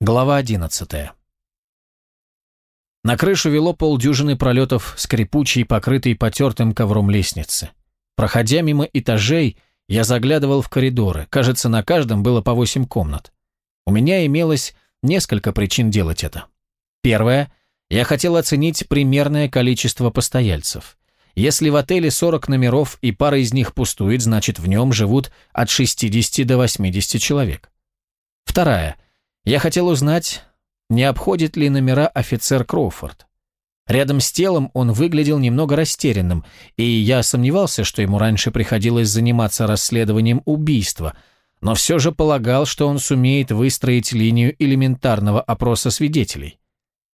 Глава одиннадцатая. На крышу вело полдюжины пролетов скрипучей, покрытой потертым ковром лестницы. Проходя мимо этажей, я заглядывал в коридоры. Кажется, на каждом было по восемь комнат. У меня имелось несколько причин делать это. Первое. Я хотел оценить примерное количество постояльцев. Если в отеле 40 номеров и пара из них пустует, значит в нем живут от 60 до 80 человек. Вторая. Я хотел узнать, не обходит ли номера офицер Кроуфорд. Рядом с телом он выглядел немного растерянным, и я сомневался, что ему раньше приходилось заниматься расследованием убийства, но все же полагал, что он сумеет выстроить линию элементарного опроса свидетелей.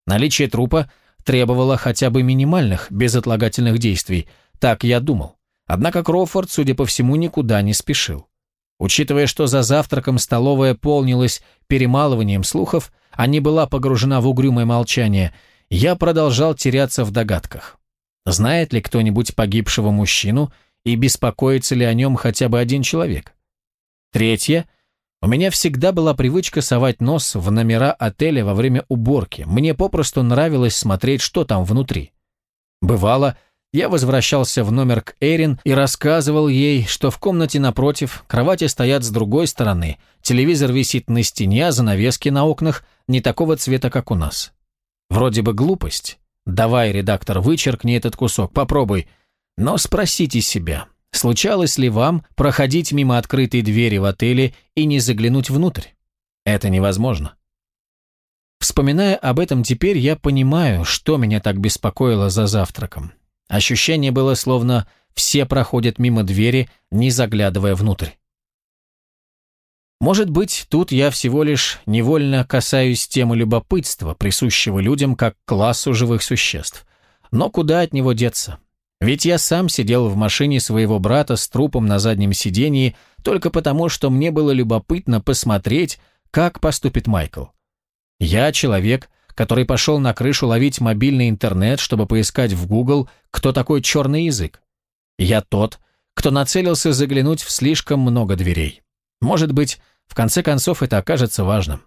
Наличие трупа требовало хотя бы минимальных безотлагательных действий, так я думал. Однако Кроуфорд, судя по всему, никуда не спешил. Учитывая, что за завтраком столовая полнилась перемалыванием слухов, а не была погружена в угрюмое молчание, я продолжал теряться в догадках. Знает ли кто-нибудь погибшего мужчину и беспокоится ли о нем хотя бы один человек? Третье. У меня всегда была привычка совать нос в номера отеля во время уборки. Мне попросту нравилось смотреть, что там внутри. Бывало, я возвращался в номер к Эрин и рассказывал ей, что в комнате напротив кровати стоят с другой стороны, телевизор висит на стене, а занавески на окнах не такого цвета, как у нас. Вроде бы глупость. Давай, редактор, вычеркни этот кусок, попробуй. Но спросите себя, случалось ли вам проходить мимо открытой двери в отеле и не заглянуть внутрь? Это невозможно. Вспоминая об этом теперь, я понимаю, что меня так беспокоило за завтраком. Ощущение было, словно все проходят мимо двери, не заглядывая внутрь. Может быть, тут я всего лишь невольно касаюсь темы любопытства, присущего людям как классу живых существ. Но куда от него деться? Ведь я сам сидел в машине своего брата с трупом на заднем сидении только потому, что мне было любопытно посмотреть, как поступит Майкл. Я человек, который пошел на крышу ловить мобильный интернет, чтобы поискать в Google, кто такой черный язык. Я тот, кто нацелился заглянуть в слишком много дверей. Может быть, в конце концов это окажется важным.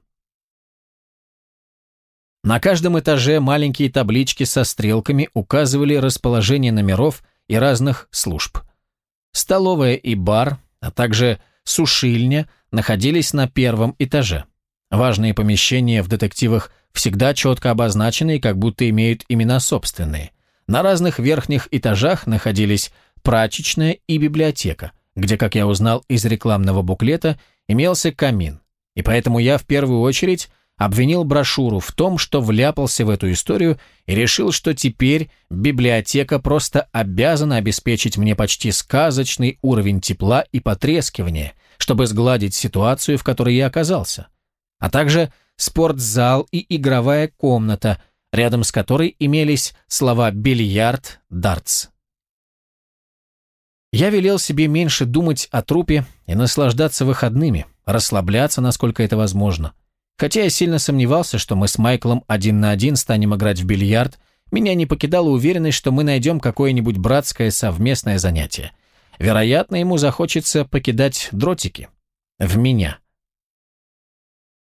На каждом этаже маленькие таблички со стрелками указывали расположение номеров и разных служб. Столовая и бар, а также сушильня находились на первом этаже. Важные помещения в детективах всегда четко обозначены и как будто имеют имена собственные. На разных верхних этажах находились прачечная и библиотека, где, как я узнал из рекламного буклета, имелся камин. И поэтому я в первую очередь обвинил брошюру в том, что вляпался в эту историю и решил, что теперь библиотека просто обязана обеспечить мне почти сказочный уровень тепла и потрескивания, чтобы сгладить ситуацию, в которой я оказался а также спортзал и игровая комната, рядом с которой имелись слова «бильярд», «дартс». Я велел себе меньше думать о трупе и наслаждаться выходными, расслабляться, насколько это возможно. Хотя я сильно сомневался, что мы с Майклом один на один станем играть в бильярд, меня не покидала уверенность, что мы найдем какое-нибудь братское совместное занятие. Вероятно, ему захочется покидать дротики. В меня.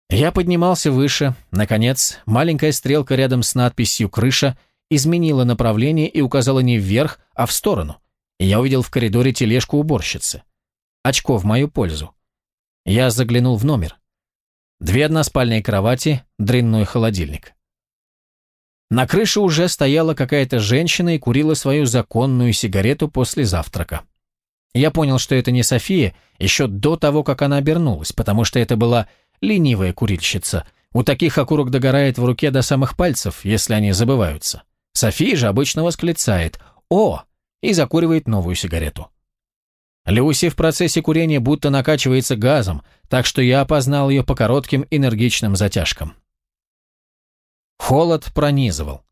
Я поднимался выше. Наконец, маленькая стрелка рядом с надписью «Крыша» изменила направление и указала не вверх, а в сторону. И я увидел в коридоре тележку уборщицы. Очко в мою пользу. Я заглянул в номер. Две односпальные кровати, дрянной холодильник. На крыше уже стояла какая-то женщина и курила свою законную сигарету после завтрака. Я понял, что это не София, еще до того, как она обернулась, потому что это была ленивая курильщица. У таких окурок догорает в руке до самых пальцев, если они забываются. София же обычно восклицает «О!» и закуривает новую сигарету. Люси в процессе курения будто накачивается газом, так что я опознал ее по коротким энергичным затяжкам. Холод пронизывал.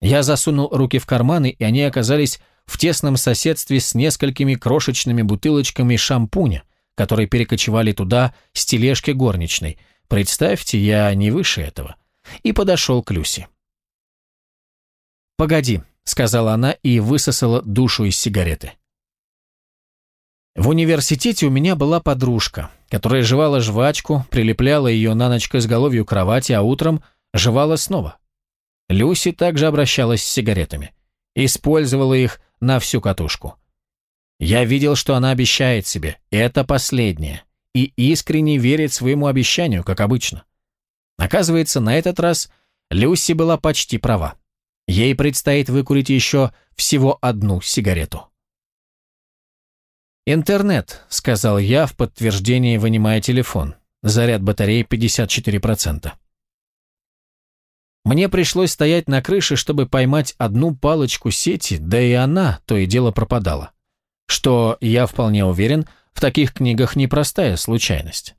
Я засунул руки в карманы, и они оказались в тесном соседстве с несколькими крошечными бутылочками шампуня, которые перекочевали туда с тележки горничной. Представьте, я не выше этого. И подошел к Люси. «Погоди», — сказала она и высосала душу из сигареты. В университете у меня была подружка, которая жевала жвачку, прилепляла ее на ночь к изголовью кровати, а утром жевала снова. Люси также обращалась с сигаретами. Использовала их на всю катушку. Я видел, что она обещает себе «это последнее» и искренне верит своему обещанию, как обычно. Оказывается, на этот раз Люси была почти права. Ей предстоит выкурить еще всего одну сигарету. «Интернет», — сказал я в подтверждении, вынимая телефон. Заряд батареи 54%. Мне пришлось стоять на крыше, чтобы поймать одну палочку сети, да и она то и дело пропадала. Что, я вполне уверен, в таких книгах непростая случайность.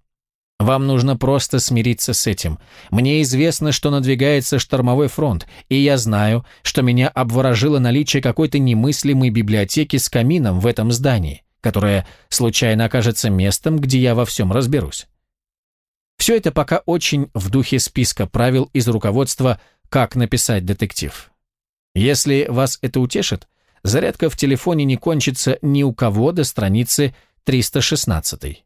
Вам нужно просто смириться с этим. Мне известно, что надвигается штормовой фронт, и я знаю, что меня обворожило наличие какой-то немыслимой библиотеки с камином в этом здании которое случайно окажется местом, где я во всем разберусь. Все это пока очень в духе списка правил из руководства «Как написать детектив». Если вас это утешит, зарядка в телефоне не кончится ни у кого до страницы 316.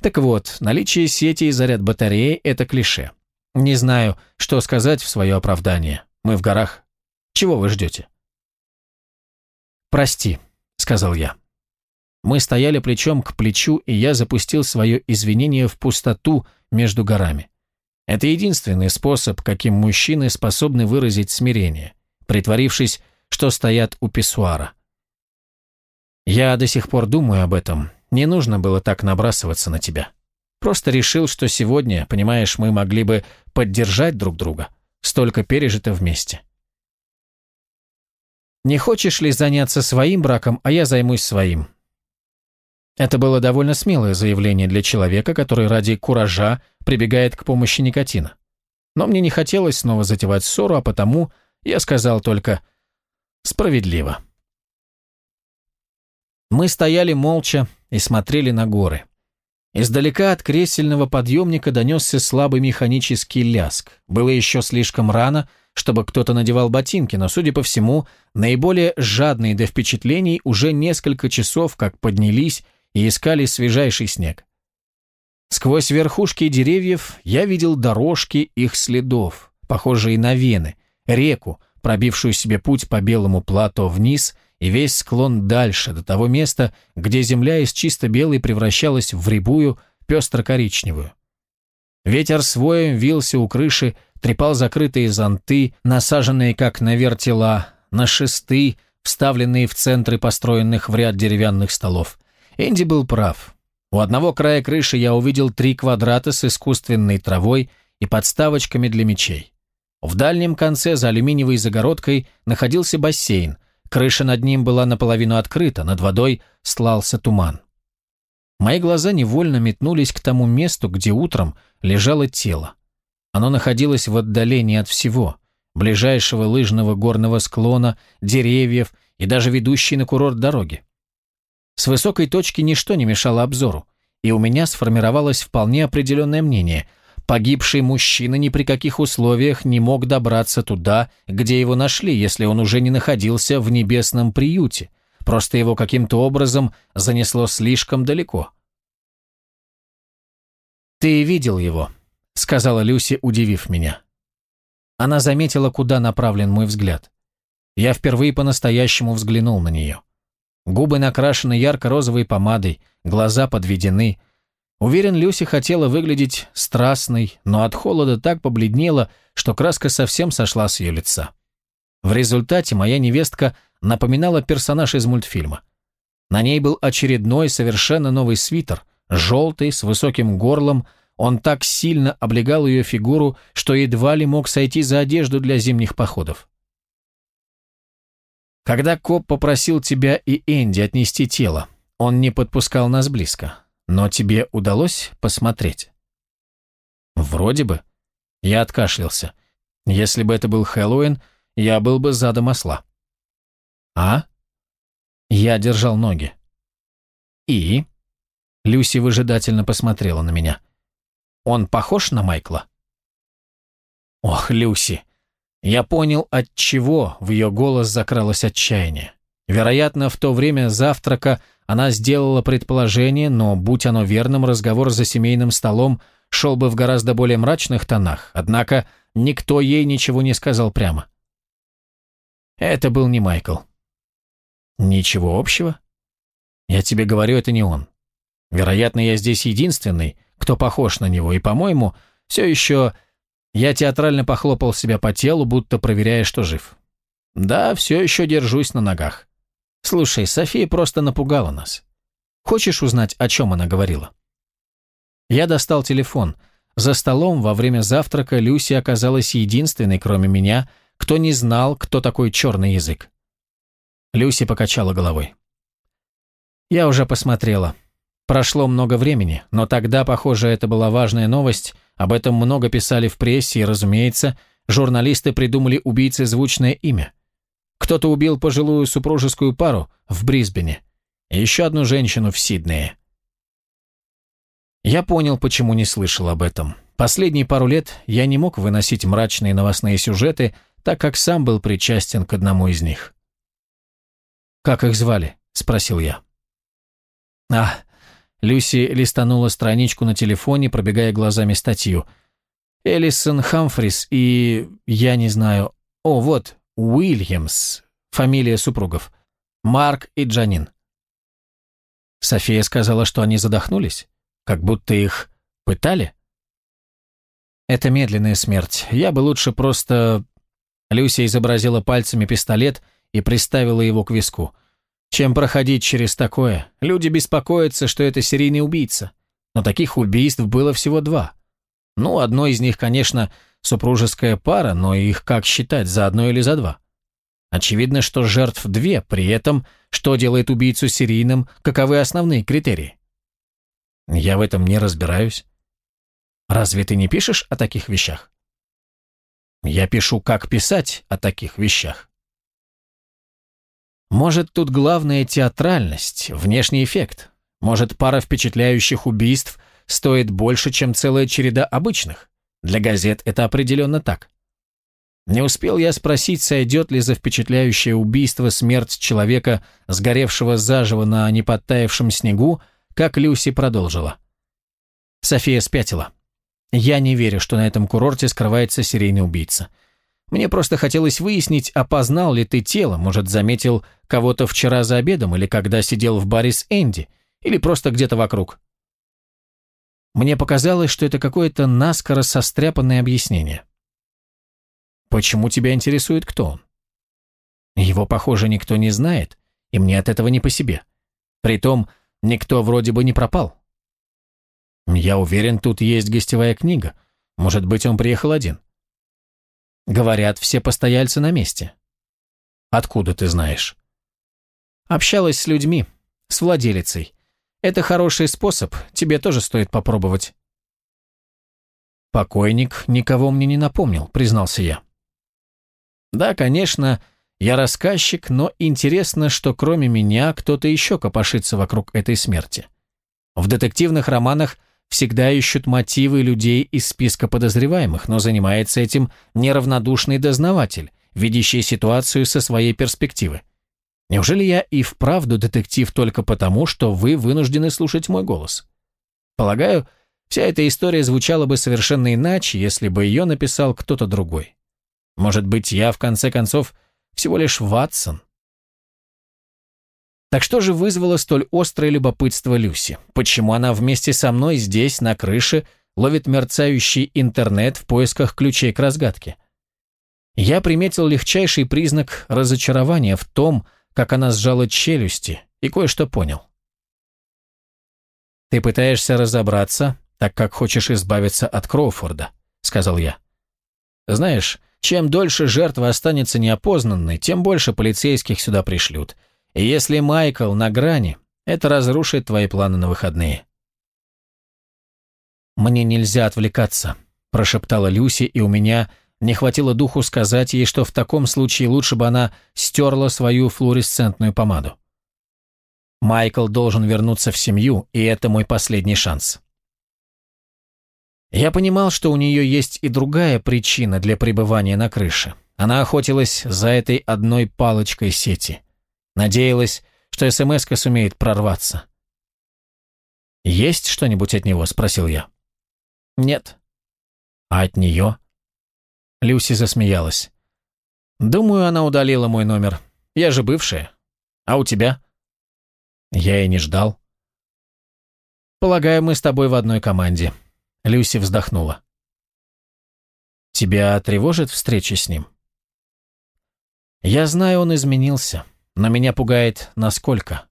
Так вот, наличие сети и заряд батареи – это клише. Не знаю, что сказать в свое оправдание. Мы в горах. Чего вы ждете? «Прости», – сказал я. Мы стояли плечом к плечу, и я запустил свое извинение в пустоту между горами. Это единственный способ, каким мужчины способны выразить смирение, притворившись, что стоят у писсуара. Я до сих пор думаю об этом. Не нужно было так набрасываться на тебя. Просто решил, что сегодня, понимаешь, мы могли бы поддержать друг друга. Столько пережито вместе. Не хочешь ли заняться своим браком, а я займусь своим? Это было довольно смелое заявление для человека, который ради куража прибегает к помощи никотина. Но мне не хотелось снова затевать ссору, а потому я сказал только «справедливо». Мы стояли молча и смотрели на горы. Издалека от кресельного подъемника донесся слабый механический ляск. Было еще слишком рано, чтобы кто-то надевал ботинки, но, судя по всему, наиболее жадные до впечатлений уже несколько часов как поднялись и искали свежайший снег. Сквозь верхушки деревьев я видел дорожки их следов, похожие на вены, реку, пробившую себе путь по белому плато вниз и весь склон дальше, до того места, где земля из чисто белой превращалась в рябую, пестро-коричневую. Ветер своем вился у крыши, трепал закрытые зонты, насаженные как на вертела, на шесты, вставленные в центры построенных в ряд деревянных столов. Энди был прав. У одного края крыши я увидел три квадрата с искусственной травой и подставочками для мечей. В дальнем конце за алюминиевой загородкой находился бассейн. Крыша над ним была наполовину открыта, над водой слался туман. Мои глаза невольно метнулись к тому месту, где утром лежало тело. Оно находилось в отдалении от всего, ближайшего лыжного горного склона, деревьев и даже ведущей на курорт дороги. С высокой точки ничто не мешало обзору, и у меня сформировалось вполне определенное мнение. Погибший мужчина ни при каких условиях не мог добраться туда, где его нашли, если он уже не находился в небесном приюте. Просто его каким-то образом занесло слишком далеко. «Ты видел его», — сказала Люси, удивив меня. Она заметила, куда направлен мой взгляд. Я впервые по-настоящему взглянул на нее. Губы накрашены ярко-розовой помадой, глаза подведены. Уверен, Люси хотела выглядеть страстной, но от холода так побледнела, что краска совсем сошла с ее лица. В результате моя невестка напоминала персонаж из мультфильма. На ней был очередной совершенно новый свитер, желтый, с высоким горлом, он так сильно облегал ее фигуру, что едва ли мог сойти за одежду для зимних походов. Когда коп попросил тебя и Энди отнести тело, он не подпускал нас близко. Но тебе удалось посмотреть? Вроде бы. Я откашлялся. Если бы это был Хэллоуин, я был бы задом осла. А? Я держал ноги. И? Люси выжидательно посмотрела на меня. Он похож на Майкла? Ох, Люси, я понял, от чего в ее голос закралось отчаяние. Вероятно, в то время завтрака она сделала предположение, но, будь оно верным, разговор за семейным столом шел бы в гораздо более мрачных тонах, однако никто ей ничего не сказал прямо. Это был не Майкл. Ничего общего? Я тебе говорю, это не он. Вероятно, я здесь единственный, кто похож на него, и, по-моему, все еще... Я театрально похлопал себя по телу, будто проверяя, что жив. Да, все еще держусь на ногах. Слушай, София просто напугала нас. Хочешь узнать, о чем она говорила? Я достал телефон. За столом во время завтрака Люси оказалась единственной, кроме меня, кто не знал, кто такой черный язык. Люси покачала головой. Я уже посмотрела. Прошло много времени, но тогда, похоже, это была важная новость, об этом много писали в прессе, и, разумеется, журналисты придумали убийце звучное имя. Кто-то убил пожилую супружескую пару в Брисбене и еще одну женщину в Сиднее. Я понял, почему не слышал об этом. Последние пару лет я не мог выносить мрачные новостные сюжеты, так как сам был причастен к одному из них. «Как их звали?» – спросил я. «А, Люси листанула страничку на телефоне, пробегая глазами статью. Элисон Хамфрис и... я не знаю... О, вот, Уильямс, фамилия супругов. Марк и Джанин. София сказала, что они задохнулись, как будто их пытали. Это медленная смерть. Я бы лучше просто... Люся изобразила пальцами пистолет и приставила его к виску чем проходить через такое. Люди беспокоятся, что это серийный убийца. Но таких убийств было всего два. Ну, одно из них, конечно, супружеская пара, но их как считать, за одно или за два? Очевидно, что жертв две, при этом, что делает убийцу серийным, каковы основные критерии? Я в этом не разбираюсь. Разве ты не пишешь о таких вещах? Я пишу, как писать о таких вещах. Может, тут главная театральность, внешний эффект. Может, пара впечатляющих убийств стоит больше, чем целая череда обычных. Для газет это определенно так. Не успел я спросить, сойдет ли за впечатляющее убийство смерть человека, сгоревшего заживо на неподтаявшем снегу, как Люси продолжила. София спятила. Я не верю, что на этом курорте скрывается серийный убийца. Мне просто хотелось выяснить, опознал ли ты тело, может, заметил кого-то вчера за обедом или когда сидел в баре с Энди, или просто где-то вокруг. Мне показалось, что это какое-то наскоро состряпанное объяснение. Почему тебя интересует, кто он? Его, похоже, никто не знает, и мне от этого не по себе. Притом, никто вроде бы не пропал. Я уверен, тут есть гостевая книга. Может быть, он приехал один. Говорят, все постояльцы на месте. Откуда ты знаешь? Общалась с людьми, с владелицей. Это хороший способ, тебе тоже стоит попробовать. Покойник никого мне не напомнил, признался я. Да, конечно, я рассказчик, но интересно, что кроме меня кто-то еще копошится вокруг этой смерти. В детективных романах всегда ищут мотивы людей из списка подозреваемых, но занимается этим неравнодушный дознаватель, видящий ситуацию со своей перспективы. Неужели я и вправду детектив только потому, что вы вынуждены слушать мой голос? Полагаю, вся эта история звучала бы совершенно иначе, если бы ее написал кто-то другой. Может быть, я, в конце концов, всего лишь Ватсон, так что же вызвало столь острое любопытство Люси? Почему она вместе со мной здесь, на крыше, ловит мерцающий интернет в поисках ключей к разгадке? Я приметил легчайший признак разочарования в том, как она сжала челюсти, и кое-что понял. «Ты пытаешься разобраться, так как хочешь избавиться от Кроуфорда», — сказал я. «Знаешь, чем дольше жертва останется неопознанной, тем больше полицейских сюда пришлют, и если Майкл на грани, это разрушит твои планы на выходные. «Мне нельзя отвлекаться», – прошептала Люси, и у меня не хватило духу сказать ей, что в таком случае лучше бы она стерла свою флуоресцентную помаду. Майкл должен вернуться в семью, и это мой последний шанс. Я понимал, что у нее есть и другая причина для пребывания на крыше. Она охотилась за этой одной палочкой сети. Надеялась, что СМС-ка сумеет прорваться. «Есть что-нибудь от него?» – спросил я. «Нет». «А от нее?» Люси засмеялась. «Думаю, она удалила мой номер. Я же бывшая. А у тебя?» «Я и не ждал». «Полагаю, мы с тобой в одной команде». Люси вздохнула. «Тебя тревожит встреча с ним?» «Я знаю, он изменился, но меня пугает, насколько.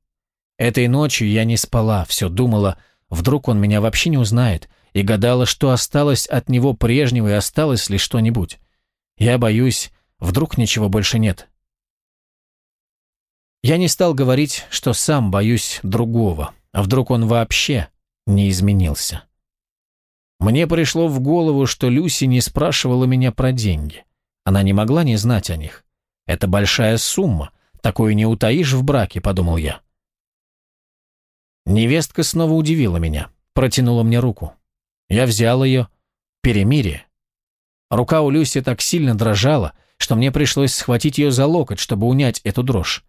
Этой ночью я не спала, все думала, вдруг он меня вообще не узнает, и гадала, что осталось от него прежнего и осталось ли что-нибудь. Я боюсь, вдруг ничего больше нет. Я не стал говорить, что сам боюсь другого, а вдруг он вообще не изменился. Мне пришло в голову, что Люси не спрашивала меня про деньги. Она не могла не знать о них. Это большая сумма, такую не утаишь в браке, подумал я. Невестка снова удивила меня, протянула мне руку. Я взял ее. Перемирие. Рука у Люси так сильно дрожала, что мне пришлось схватить ее за локоть, чтобы унять эту дрожь.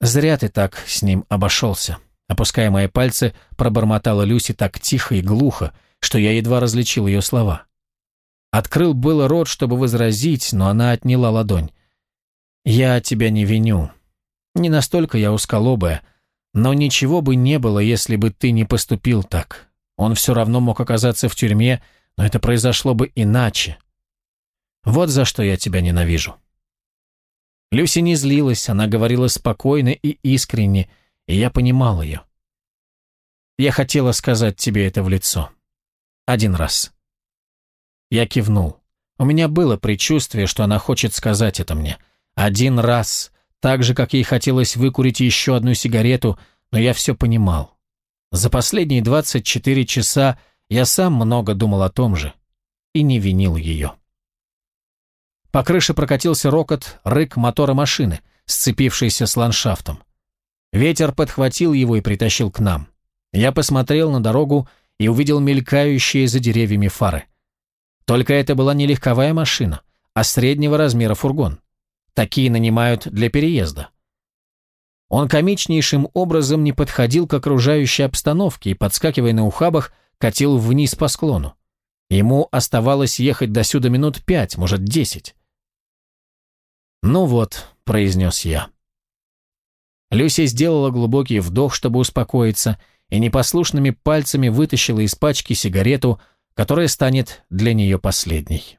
«Зря ты так с ним обошелся», — опуская мои пальцы, пробормотала Люси так тихо и глухо, что я едва различил ее слова. Открыл было рот, чтобы возразить, но она отняла ладонь. «Я тебя не виню. Не настолько я узколобая, но ничего бы не было, если бы ты не поступил так. Он все равно мог оказаться в тюрьме, но это произошло бы иначе. Вот за что я тебя ненавижу». Люси не злилась, она говорила спокойно и искренне, и я понимал ее. Я хотела сказать тебе это в лицо. Один раз. Я кивнул. У меня было предчувствие, что она хочет сказать это мне. Один раз, так же, как ей хотелось выкурить еще одну сигарету, но я все понимал. За последние 24 часа я сам много думал о том же и не винил ее. По крыше прокатился рокот, рык мотора машины, сцепившийся с ландшафтом. Ветер подхватил его и притащил к нам. Я посмотрел на дорогу и увидел мелькающие за деревьями фары. Только это была не легковая машина, а среднего размера фургон. Такие нанимают для переезда. Он комичнейшим образом не подходил к окружающей обстановке и, подскакивая на ухабах, катил вниз по склону. Ему оставалось ехать до сюда минут пять, может, десять. «Ну вот», — произнес я. Люся сделала глубокий вдох, чтобы успокоиться, и непослушными пальцами вытащила из пачки сигарету, которая станет для нее последней.